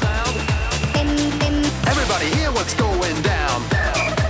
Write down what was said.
sound? Everybody hear what's going down.